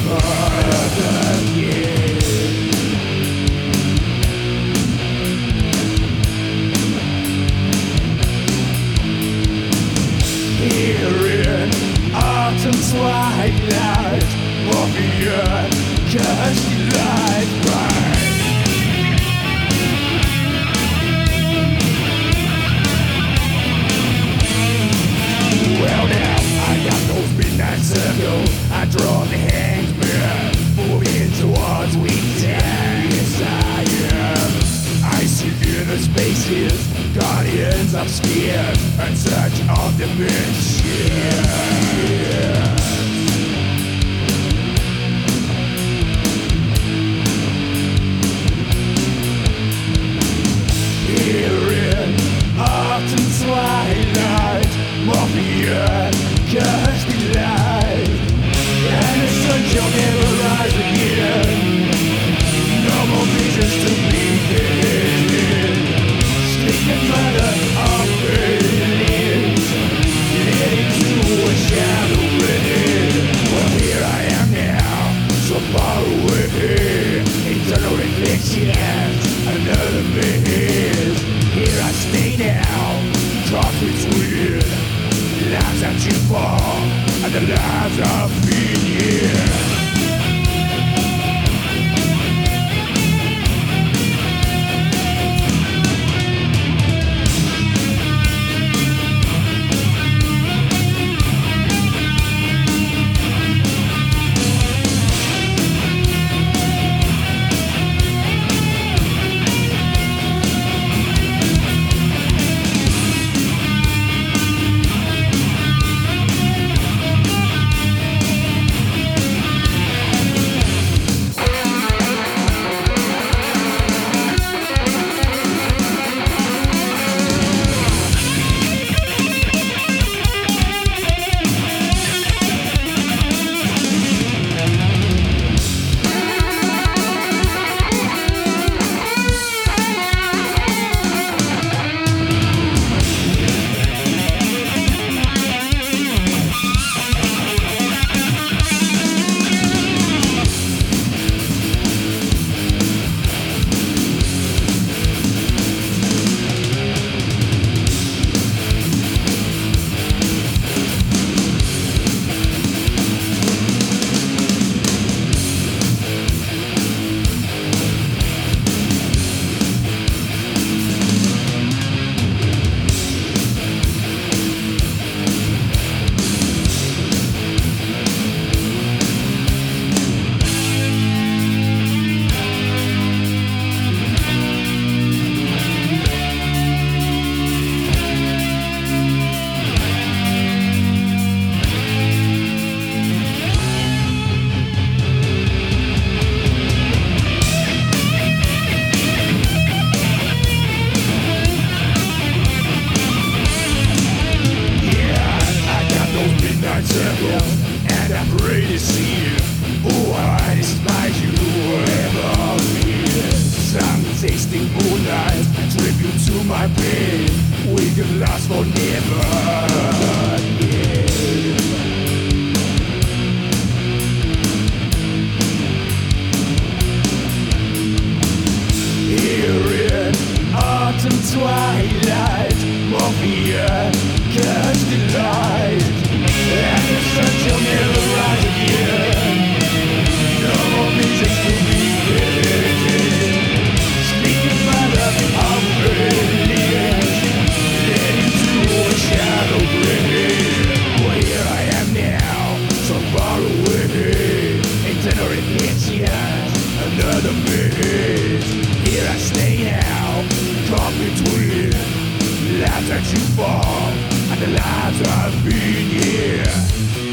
forever again. Guardians of spheres, and such of dimensions. Here reflections, another maze. Here I stay now, caught between lives that you fall and the lives of me. Yeah. To see you. Some tasting moonlight, tribute to my pain. We can last forever and the lies have been here.